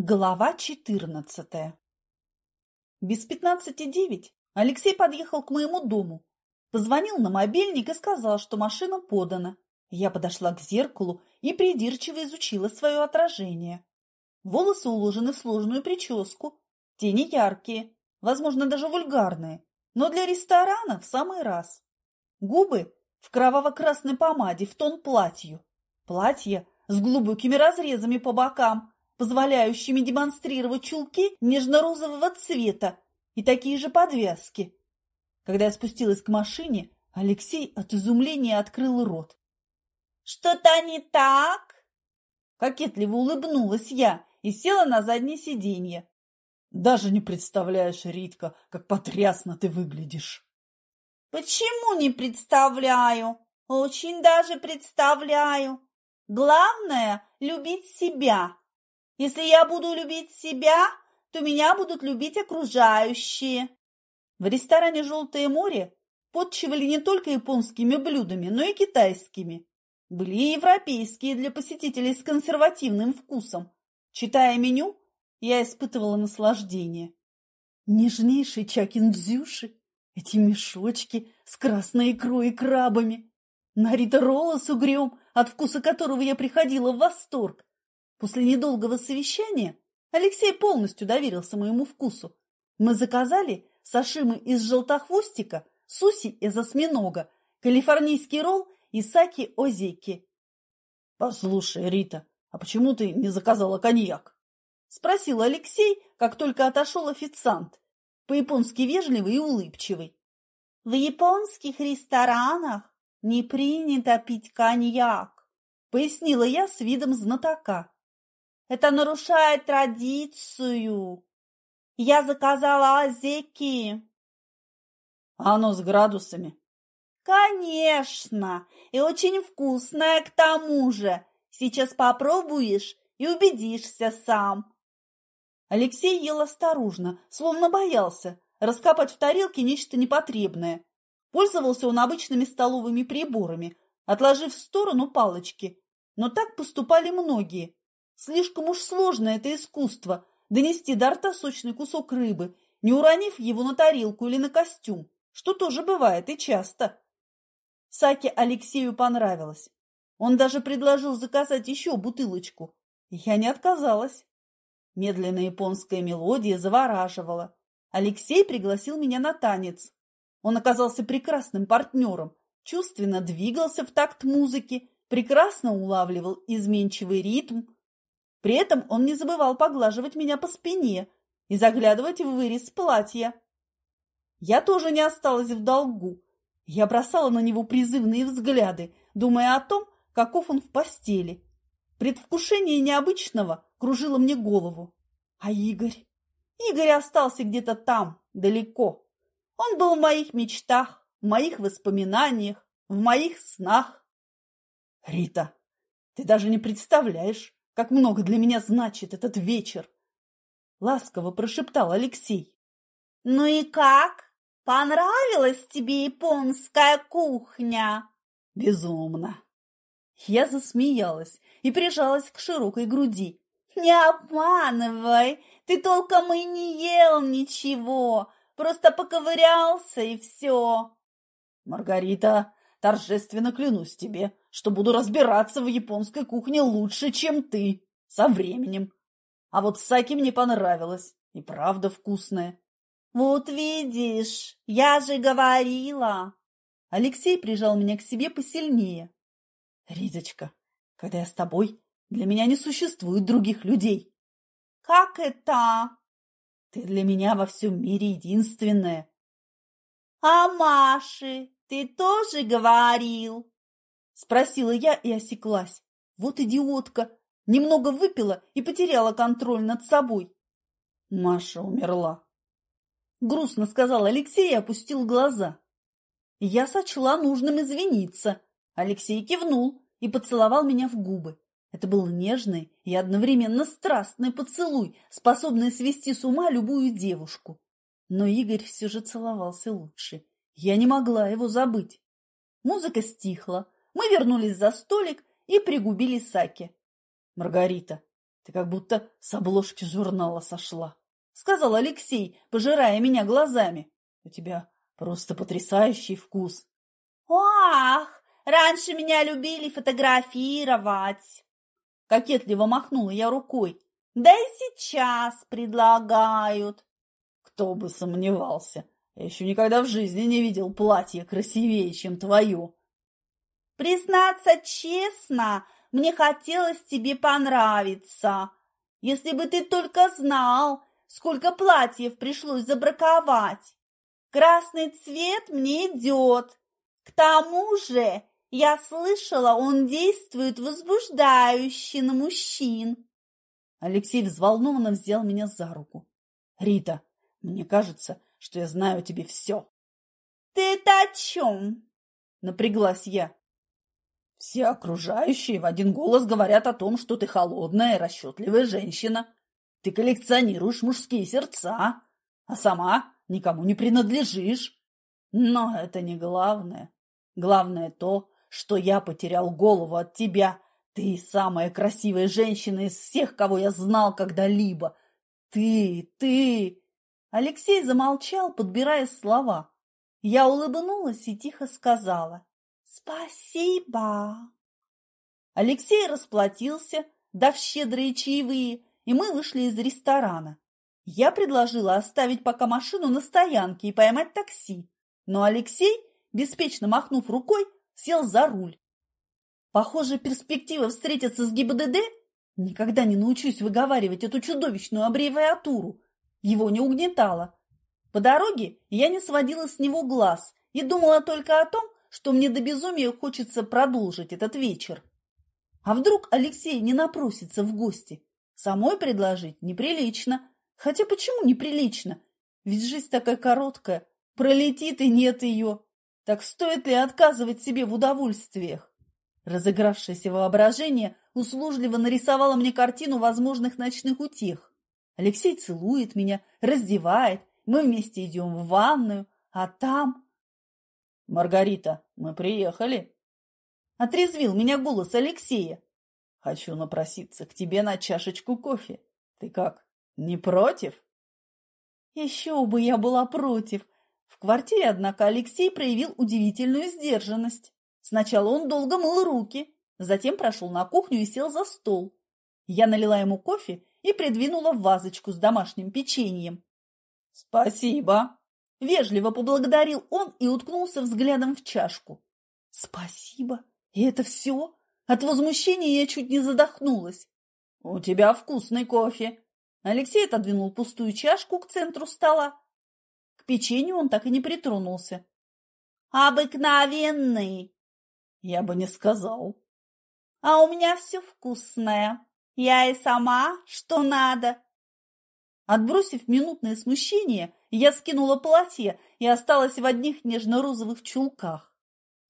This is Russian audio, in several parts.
Глава четырнадцатая Без пятнадцати девять Алексей подъехал к моему дому, позвонил на мобильник и сказал, что машина подана. Я подошла к зеркалу и придирчиво изучила свое отражение. Волосы уложены в сложную прическу, тени яркие, возможно, даже вульгарные, но для ресторана в самый раз. Губы в кроваво-красной помаде в тон платью. Платье с глубокими разрезами по бокам – позволяющими демонстрировать чулки нежно-розового цвета и такие же подвязки. Когда я спустилась к машине, Алексей от изумления открыл рот. «Что-то не так?» Кокетливо улыбнулась я и села на заднее сиденье. «Даже не представляешь, Ритка, как потрясно ты выглядишь!» «Почему не представляю? Очень даже представляю. Главное – любить себя, если я буду любить себя, то меня будут любить окружающие. В ресторане «Желтое море» подчивали не только японскими блюдами, но и китайскими. Были и европейские для посетителей с консервативным вкусом. Читая меню, я испытывала наслаждение. Нежнейший чакиндзюши, эти мешочки с красной икрой и крабами, нарита ролла с угрем, от вкуса которого я приходила в восторг, После недолгого совещания Алексей полностью доверился моему вкусу. Мы заказали сашимы из желтохвостика, суси из осьминога, калифорнийский ролл и саки-озеки. – Послушай, Рита, а почему ты не заказала коньяк? – спросил Алексей, как только отошел официант, по-японски вежливый и улыбчивый. – В японских ресторанах не принято пить коньяк, – пояснила я с видом знатока. Это нарушает традицию. Я заказала азеки. А оно с градусами? Конечно, и очень вкусное к тому же. Сейчас попробуешь и убедишься сам. Алексей ел осторожно, словно боялся раскопать в тарелке нечто непотребное. Пользовался он обычными столовыми приборами, отложив в сторону палочки. Но так поступали многие, Слишком уж сложно это искусство – донести до рта сочный кусок рыбы, не уронив его на тарелку или на костюм, что тоже бывает и часто. Саке Алексею понравилось. Он даже предложил заказать еще бутылочку. Я не отказалась. Медленная японская мелодия завораживала. Алексей пригласил меня на танец. Он оказался прекрасным партнером, чувственно двигался в такт музыки, прекрасно улавливал изменчивый ритм, при этом он не забывал поглаживать меня по спине и заглядывать в вырез платья. Я тоже не осталась в долгу. Я бросала на него призывные взгляды, думая о том, каков он в постели. Предвкушение необычного кружило мне голову. А Игорь? Игорь остался где-то там, далеко. Он был в моих мечтах, в моих воспоминаниях, в моих снах. Рита, ты даже не представляешь, как много для меня значит этот вечер!» Ласково прошептал Алексей. «Ну и как? Понравилась тебе японская кухня?» «Безумно!» Я засмеялась и прижалась к широкой груди. «Не обманывай! Ты толком и не ел ничего, просто поковырялся и все!» «Маргарита, торжественно клянусь тебе, что буду разбираться в японской кухне лучше, чем ты, со временем. А вот саки мне понравилось, и правда вкусная. Вот видишь, я же говорила. Алексей прижал меня к себе посильнее. Ризочка, когда я с тобой, для меня не существует других людей. Как это? Ты для меня во всем мире единственная. А Маши ты тоже говорил? Спросила я и осеклась. Вот идиотка! Немного выпила и потеряла контроль над собой. Маша умерла. Грустно сказал Алексей и опустил глаза. Я сочла нужным извиниться. Алексей кивнул и поцеловал меня в губы. Это был нежный и одновременно страстный поцелуй, способный свести с ума любую девушку. Но Игорь все же целовался лучше. Я не могла его забыть. Музыка стихла, мы вернулись за столик и пригубили саки. Маргарита, Ты как будто с обложки журнала сошла, — сказал Алексей, пожирая меня глазами. У тебя просто потрясающий вкус. Ах, раньше меня любили фотографировать. Кокетливо махнула я рукой. Да и сейчас предлагают. Кто бы сомневался. Я еще никогда в жизни не видел платье красивее, чем твое. Признаться честно, мне хотелось тебе понравиться. Если бы ты только знал, сколько платьев пришлось забраковать. Красный цвет мне идет. К тому же, я слышала, он действует возбуждающе на мужчин. Алексей взволнованно взял меня за руку. Рита, мне кажется, что я знаю тебе все. Ты это о чем? Напряглась я. Все окружающие в один голос говорят о том, что ты холодная и расчетливая женщина. Ты коллекционируешь мужские сердца, а сама никому не принадлежишь. Но это не главное. Главное то, что я потерял голову от тебя. Ты самая красивая женщина из всех, кого я знал когда-либо. Ты, ты... Алексей замолчал, подбирая слова. Я улыбнулась и тихо сказала. «Спасибо!» Алексей расплатился, дав щедрые чаевые, и мы вышли из ресторана. Я предложила оставить пока машину на стоянке и поймать такси, но Алексей, беспечно махнув рукой, сел за руль. Похоже, перспектива встретиться с ГИБДД никогда не научусь выговаривать эту чудовищную аббревиатуру. Его не угнетало. По дороге я не сводила с него глаз и думала только о том, что мне до безумия хочется продолжить этот вечер. А вдруг Алексей не напросится в гости? Самой предложить неприлично. Хотя почему неприлично? Ведь жизнь такая короткая, пролетит и нет ее. Так стоит ли отказывать себе в удовольствиях? Разыгравшееся воображение услужливо нарисовало мне картину возможных ночных утех. Алексей целует меня, раздевает, мы вместе идем в ванную, а там... «Маргарита, мы приехали!» Отрезвил меня голос Алексея. «Хочу напроситься к тебе на чашечку кофе. Ты как, не против?» Еще бы я была против. В квартире, однако, Алексей проявил удивительную сдержанность. Сначала он долго мыл руки, затем прошел на кухню и сел за стол. Я налила ему кофе и придвинула вазочку с домашним печеньем. «Спасибо!» Вежливо поблагодарил он и уткнулся взглядом в чашку. «Спасибо! И это все?» От возмущения я чуть не задохнулась. «У тебя вкусный кофе!» Алексей отодвинул пустую чашку к центру стола. К печенью он так и не притронулся. «Обыкновенный!» Я бы не сказал. «А у меня все вкусное. Я и сама, что надо!» Отбросив минутное смущение, я скинула платье и осталась в одних нежно-розовых чулках.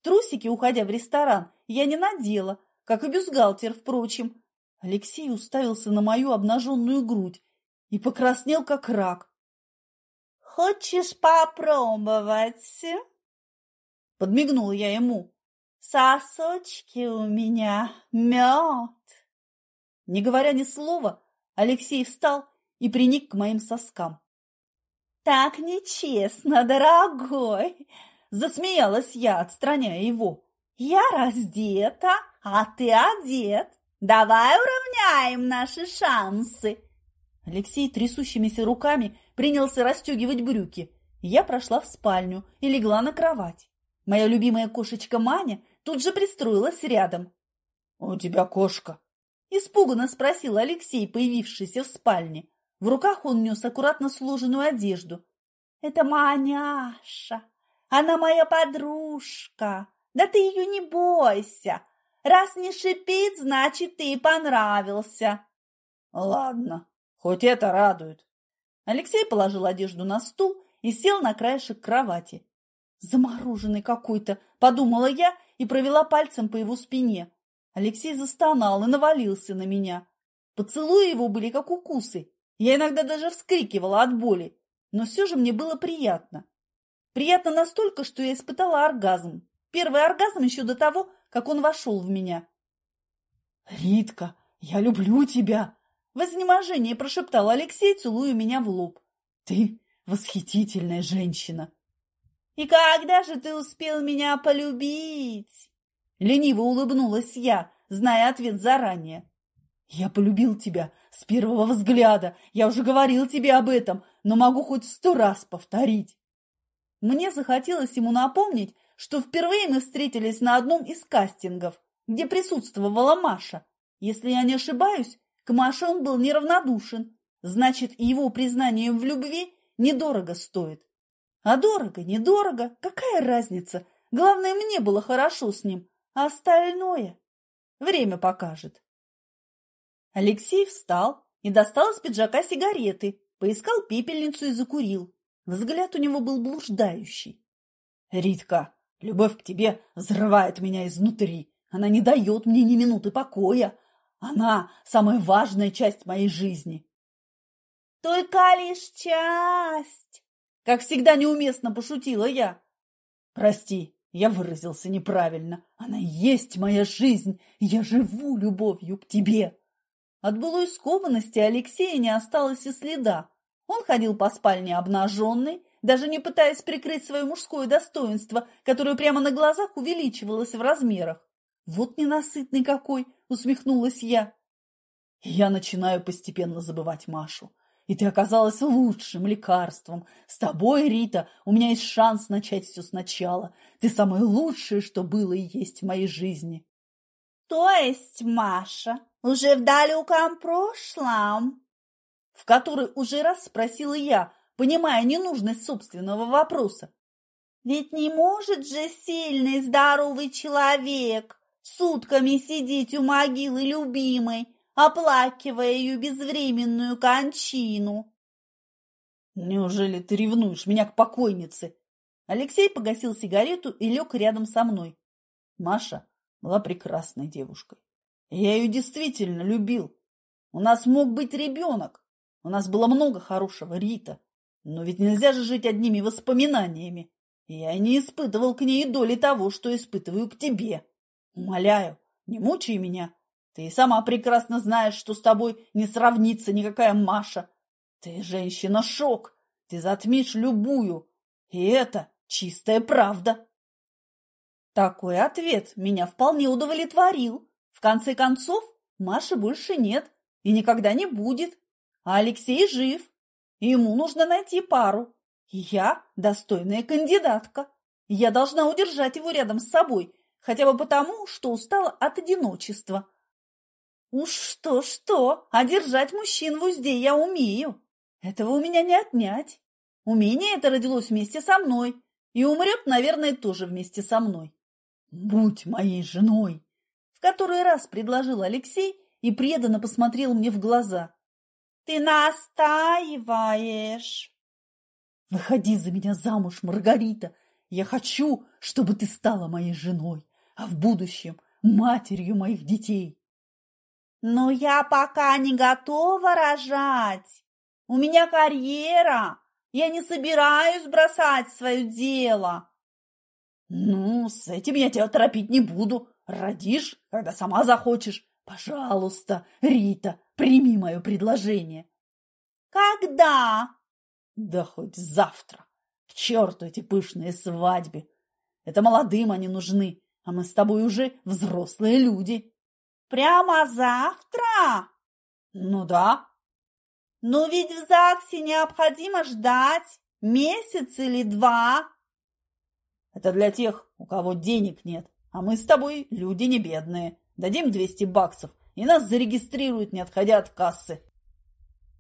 Трусики, уходя в ресторан, я не надела, как и бюстгальтер, впрочем. Алексей уставился на мою обнаженную грудь и покраснел, как рак. «Хочешь попробовать?» Подмигнула я ему. «Сосочки у меня мед!» Не говоря ни слова, Алексей встал и приник к моим соскам. «Так нечестно, дорогой!» Засмеялась я, отстраняя его. «Я раздета, а ты одет. Давай уравняем наши шансы!» Алексей трясущимися руками принялся расстегивать брюки. Я прошла в спальню и легла на кровать. Моя любимая кошечка Маня тут же пристроилась рядом. «У тебя кошка?» – испуганно спросил Алексей, появившийся в спальне. В руках он нес аккуратно сложенную одежду. «Это Маняша! Она моя подружка! Да ты ее не бойся! Раз не шипит, значит, ты понравился!» «Ладно, хоть это радует!» Алексей положил одежду на стул и сел на краешек кровати. «Замороженный какой-то!» – подумала я и провела пальцем по его спине. Алексей застонал и навалился на меня. Поцелуи его были как укусы. Я иногда даже вскрикивала от боли, но все же мне было приятно. Приятно настолько, что я испытала оргазм. Первый оргазм еще до того, как он вошел в меня. «Ритка, я люблю тебя!» В изнеможении прошептал Алексей, целуя меня в лоб. Ты восхитительная женщина. И когда же ты успел меня полюбить? Лениво улыбнулась я, зная ответ заранее. Я полюбил тебя с первого взгляда. Я уже говорил тебе об этом, но могу хоть сто раз повторить. Мне захотелось ему напомнить, что впервые мы встретились на одном из кастингов, где присутствовала Маша. Если я не ошибаюсь, к Маше он был неравнодушен. Значит, его признание в любви недорого стоит. А дорого, недорого, какая разница? Главное, мне было хорошо с ним, остальное время покажет. Алексей встал и достал из пиджака сигареты, поискал пепельницу и закурил. Взгляд у него был блуждающий. «Ритка, любовь к тебе взрывает меня изнутри. Она не дает мне ни минуты покоя. Она – самая важная часть моей жизни». «Только лишь часть!» Как всегда неуместно пошутила я. Прости, я выразился неправильно. Она есть моя жизнь, я живу любовью к тебе. От былой скованности Алексея не осталось и следа. Он ходил по спальне обнаженный, даже не пытаясь прикрыть свое мужское достоинство, которое прямо на глазах увеличивалось в размерах. «Вот ненасытный какой!» — усмехнулась я. Я начинаю постепенно забывать Машу. И ты оказалась лучшим лекарством. С тобой, Рита, у меня есть шанс начать все сначала. Ты самое лучшее, что было и есть в моей жизни. То есть, Маша, уже в далеком прошлом? В который уже раз спросила я, понимая ненужность собственного вопроса. Ведь не может же сильный, здоровый человек сутками сидеть у могилы любимой, оплакивая ее безвременную кончину. Неужели ты ревнуешь меня к покойнице? Алексей погасил сигарету и лег рядом со мной. Маша была прекрасной девушкой. Я ее действительно любил. У нас мог быть ребенок. У нас было много хорошего, Рита. Но ведь нельзя же жить одними воспоминаниями. Я не испытывал к ней доли того, что испытываю к тебе. Умоляю, не мучай меня. Ты сама прекрасно знаешь, что с тобой не сравнится никакая Маша. Ты женщина-шок, ты затмишь любую. И это чистая правда. Такой ответ меня вполне удовлетворил. В конце концов, Маши больше нет и никогда не будет. А Алексей жив. Ему нужно найти пару. И я достойная кандидатка. Я должна удержать его рядом с собой, хотя бы потому, что устала от одиночества. Уж что-что, а держать мужчин в узде я умею. Этого у меня не отнять. Умение это родилось вместе со мной и умрет, наверное, тоже вместе со мной. Будь моей женой, в который раз предложил Алексей и преданно посмотрел мне в глаза. Ты настаиваешь. Выходи за меня замуж, Маргарита. Я хочу, чтобы ты стала моей женой, а в будущем матерью моих детей. Но я пока не готова рожать. У меня карьера. Я не собираюсь бросать свое дело. Ну, с этим я тебя торопить не буду. Родишь, когда сама захочешь. Пожалуйста, Рита, прими мое предложение. Когда? Да хоть завтра. К черту эти пышные свадьбы. Это молодым они нужны, а мы с тобой уже взрослые люди. Прямо завтра? Ну да. Но ведь в ЗАГСе необходимо ждать месяц или два. Это для тех, у кого денег нет. А мы с тобой люди не бедные. Дадим 200 баксов, и нас зарегистрируют, не отходя от кассы.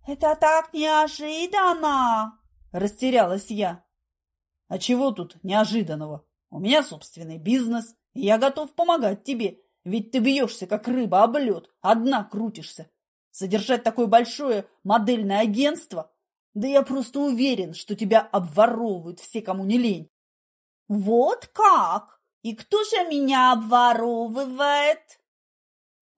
Это так неожиданно! Растерялась я. А чего тут неожиданного? У меня собственный бизнес, и я готов помогать тебе, ведь ты бьешься, как рыба об лед, одна крутишься. Содержать такое большое модельное агентство? Да я просто уверен, что тебя обворовывают все, кому не лень. Вот как? И кто же меня обворовывает?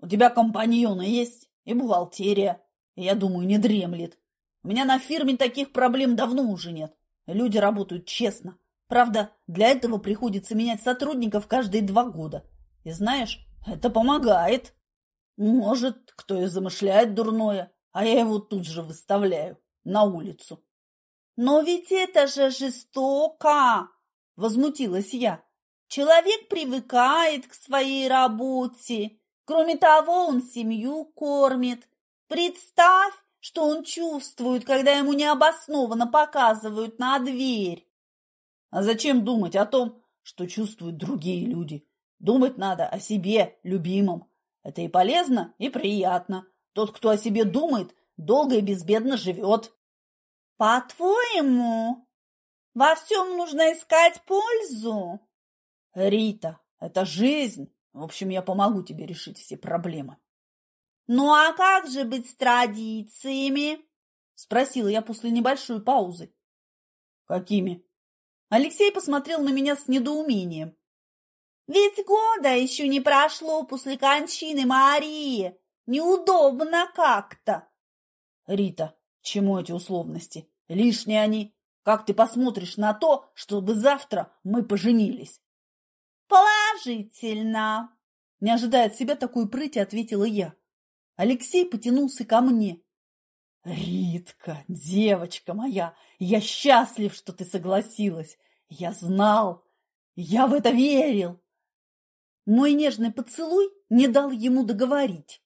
У тебя компаньоны есть и бухгалтерия. И, я думаю, не дремлет. У меня на фирме таких проблем давно уже нет. Люди работают честно. Правда, для этого приходится менять сотрудников каждые два года. И знаешь, это помогает. Может, кто и замышляет дурное, а я его тут же выставляю на улицу. «Но ведь это же жестоко!» – возмутилась я. «Человек привыкает к своей работе. Кроме того, он семью кормит. Представь, что он чувствует, когда ему необоснованно показывают на дверь». «А зачем думать о том, что чувствуют другие люди? Думать надо о себе, любимом. Это и полезно, и приятно. Тот, кто о себе думает, долго и безбедно живет». По-твоему, во всем нужно искать пользу? Рита, это жизнь. В общем, я помогу тебе решить все проблемы. Ну а как же быть с традициями? Спросила я после небольшой паузы. Какими? Алексей посмотрел на меня с недоумением. Ведь года еще не прошло после кончины Марии. Неудобно как-то. Рита, чему эти условности? Лишние они. Как ты посмотришь на то, чтобы завтра мы поженились? Положительно. Не ожидая от себя такой прыти, ответила я. Алексей потянулся ко мне. Ритка, девочка моя, я счастлив, что ты согласилась. Я знал, я в это верил. Мой нежный поцелуй не дал ему договорить.